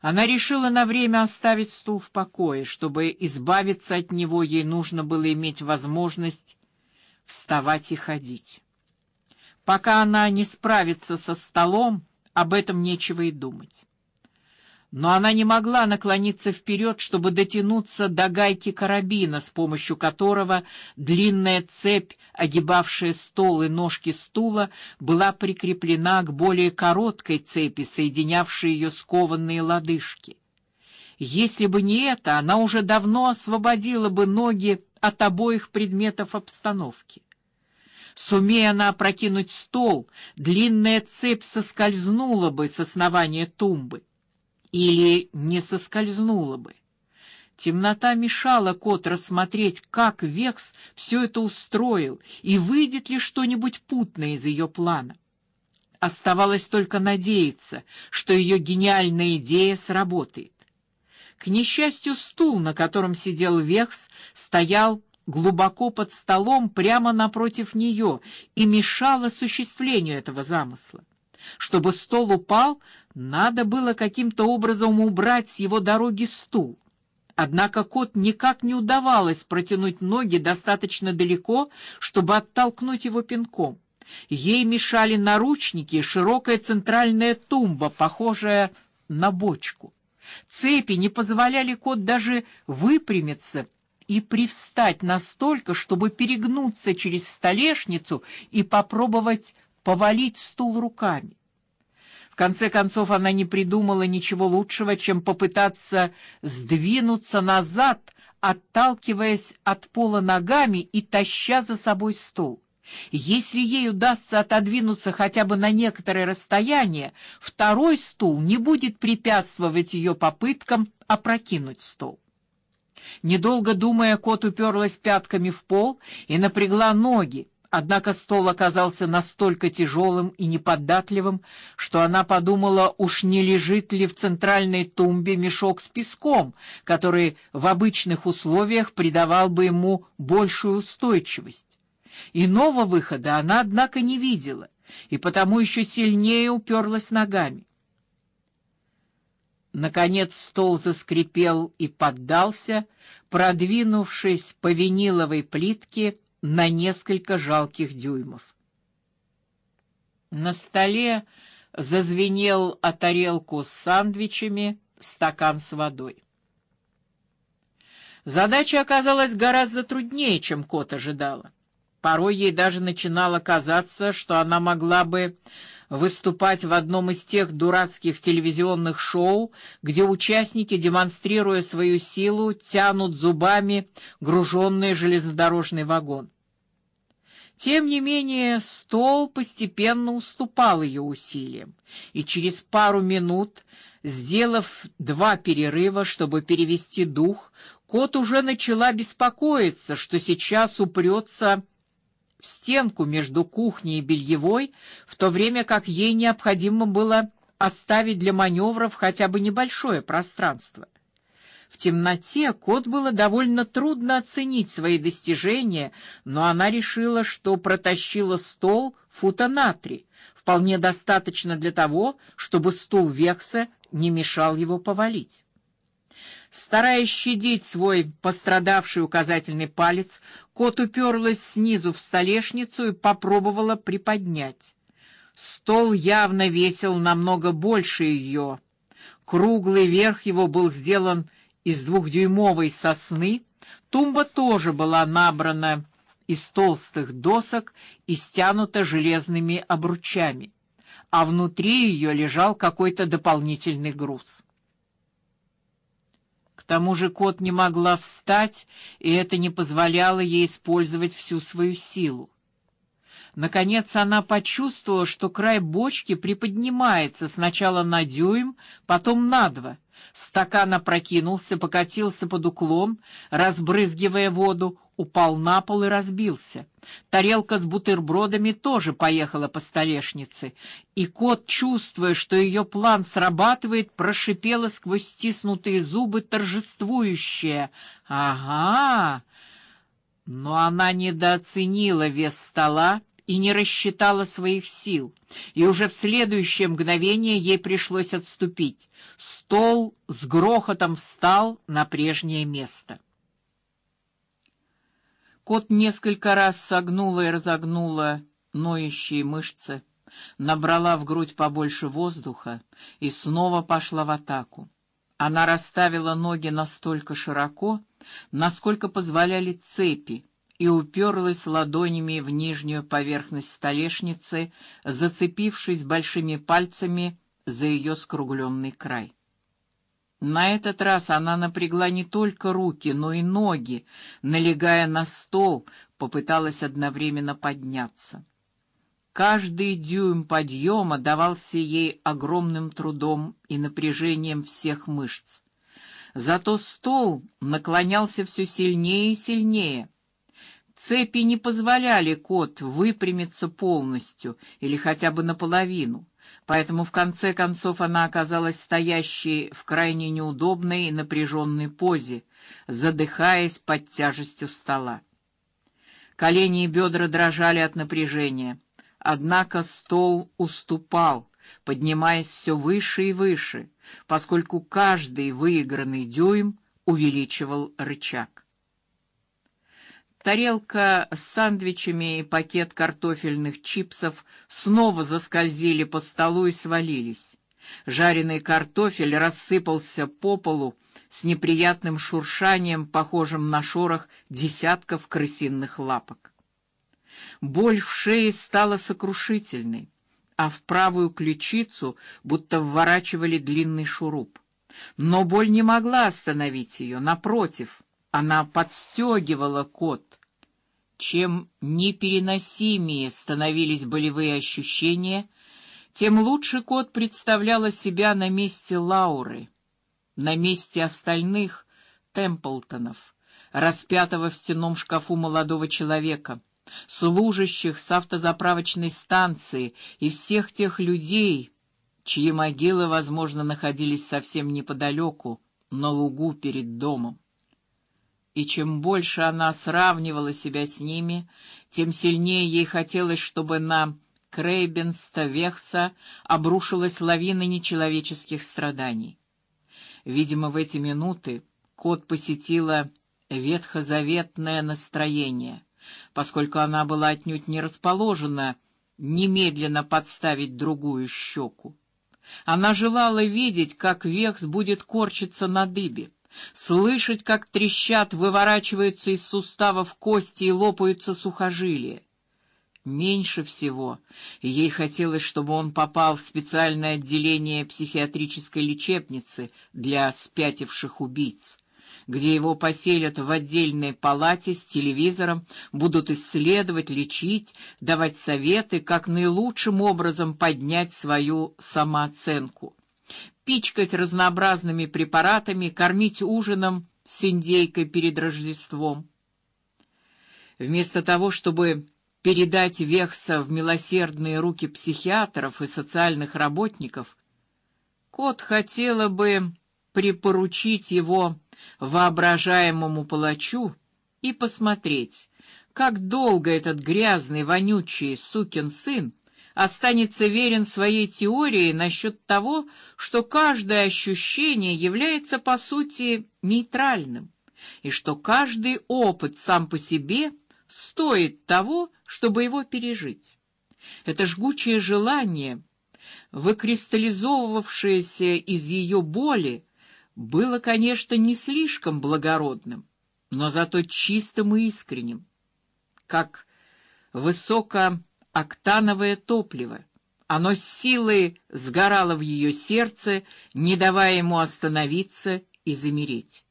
Она решила на время оставить стул в покое, чтобы избавиться от него, ей нужно было иметь возможность вставать и ходить. Пока она не справится со столом, об этом нечего и думать. Но она не могла наклониться вперед, чтобы дотянуться до гайки карабина, с помощью которого длинная цепь, огибавшая стол и ножки стула, была прикреплена к более короткой цепи, соединявшей ее скованные лодыжки. Если бы не это, она уже давно освободила бы ноги от обоих предметов обстановки. Сумея она опрокинуть стол, длинная цепь соскользнула бы с основания тумбы или не соскользнула бы. Темнота мешала кот рассмотреть, как Векс все это устроил и выйдет ли что-нибудь путное из ее плана. Оставалось только надеяться, что ее гениальная идея сработает. К несчастью, стул, на котором сидел Векс, стоял глубоко под столом прямо напротив нее и мешал осуществлению этого замысла. Чтобы стол упал, надо было каким-то образом убрать с его дороги стул. Однако кот никак не удавалось протянуть ноги достаточно далеко, чтобы оттолкнуть его пинком. Ей мешали наручники и широкая центральная тумба, похожая на бочку. Цепи не позволяли кот даже выпрямиться и привстать настолько, чтобы перегнуться через столешницу и попробовать повалить стул руками. В конце концов она не придумала ничего лучшего, чем попытаться сдвинуться назад, отталкиваясь от пола ногами и таща за собой стул. Если ей удастся отодвинуться хотя бы на некоторое расстояние, второй стул не будет препятствовать ее попыткам опрокинуть стол. Недолго думая, кот уперлась пятками в пол и напрягла ноги. Однако стол оказался настолько тяжелым и неподатливым, что она подумала, уж не лежит ли в центральной тумбе мешок с песком, который в обычных условиях придавал бы ему большую устойчивость. Иного выхода она однако не видела, и потому еще сильнее уперлась ногами. Наконец стол заскрипел и поддался, продвинувшись по виниловой плитке на несколько жалких дюймов. На столе зазвенел о тарелку с сандвичами стакан с водой. Задача оказалась гораздо труднее, чем кот ожидала. Порой ей даже начинало казаться, что она могла бы выступать в одном из тех дурацких телевизионных шоу, где участники, демонстрируя свою силу, тянут зубами груженный железнодорожный вагон. Тем не менее, стол постепенно уступал ее усилиям, и через пару минут, сделав два перерыва, чтобы перевести дух, кот уже начала беспокоиться, что сейчас упрется в стенку между кухней и бельевой, в то время как ей необходимо было оставить для маневров хотя бы небольшое пространство. В темноте кот было довольно трудно оценить свои достижения, но она решила, что протащила стол фута на три, вполне достаточно для того, чтобы стул Векса не мешал его повалить. Стараясь щадить свой пострадавший указательный палец, кот уперлась снизу в столешницу и попробовала приподнять. Стол явно весил намного больше ее. Круглый верх его был сделан из двухдюймовой сосны, тумба тоже была набрана из толстых досок и стянута железными обручами, а внутри ее лежал какой-то дополнительный груз тому же кот не могла встать, и это не позволяло ей использовать всю свою силу. Наконец она почувствовала, что край бочки приподнимается сначала на дюйм, потом на два. Стакан опрокинулся, покатился под уклон, разбрызгивая воду, упал на пол и разбился. Тарелка с бутербродами тоже поехала по столешнице, и кот, чувствуя, что ее план срабатывает, прошипела сквозь стиснутые зубы торжествующее: "Ага!" Но она недооценила вес стола и не рассчитала своих сил, и уже в следующее мгновение ей пришлось отступить. Стол с грохотом встал на прежнее место. Кот несколько раз согнула и разогнула ноющие мышцы, набрала в грудь побольше воздуха и снова пошла в атаку. Она расставила ноги настолько широко, насколько позволяли цепи, и уперлась ладонями в нижнюю поверхность столешницы, зацепившись большими пальцами за ее скругленный край. На этот раз она напрягла не только руки, но и ноги, налегая на стол, попыталась одновременно подняться. Каждый дюйм подъема давался ей огромным трудом и напряжением всех мышц. Зато стол наклонялся все сильнее и сильнее. Цепи не позволяли кот выпрямиться полностью или хотя бы наполовину, поэтому в конце концов она оказалась стоящей в крайне неудобной и напряженной позе, задыхаясь под тяжестью стола. Колени и бедра дрожали от напряжения, однако стол уступал, поднимаясь все выше и выше, поскольку каждый выигранный дюйм увеличивал рычаг. Тарелка с сандвичами и пакет картофельных чипсов снова заскользили по столу и свалились. Жареный картофель рассыпался по полу с неприятным шуршанием, похожим на шорох десятков крысиных лапок. Боль в шее стала сокрушительной а в правую ключицу будто вворачивали длинный шуруп. Но боль не могла остановить ее, напротив, она подстегивала кот. Чем непереносимее становились болевые ощущения, тем лучше кот представляла себя на месте Лауры, на месте остальных Темплтонов, распятого в стенном шкафу молодого человека служащих с автозаправочной станции и всех тех людей, чьи могилы, возможно, находились совсем неподалеку, на лугу перед домом. И чем больше она сравнивала себя с ними, тем сильнее ей хотелось, чтобы на Крейбенста-Вехса обрушилась лавина нечеловеческих страданий. Видимо, в эти минуты кот посетила ветхозаветное настроение поскольку она была отнюдь не расположена немедленно подставить другую щеку. Она желала видеть, как Векс будет корчиться на дыбе, слышать, как трещат, выворачиваются из суставов кости и лопаются сухожилия. Меньше всего ей хотелось, чтобы он попал в специальное отделение психиатрической лечебницы для спятивших убийц где его поселят в отдельной палате с телевизором, будут исследовать, лечить, давать советы, как наилучшим образом поднять свою самооценку, пичкать разнообразными препаратами, кормить ужином с индейкой перед Рождеством. Вместо того, чтобы передать Вехса в милосердные руки психиатров и социальных работников, Кот хотела бы припоручить его воображаемому палачу и посмотреть, как долго этот грязный, вонючий сукин сын останется верен своей теории насчет того, что каждое ощущение является по сути нейтральным, и что каждый опыт сам по себе стоит того, чтобы его пережить. Это жгучее желание, выкристаллизовывавшееся из ее боли, было, конечно, не слишком благородным, но зато чистым и искренним, как высокооктановое топливо. Оно с силой сгорало в ее сердце, не давая ему остановиться и замереть.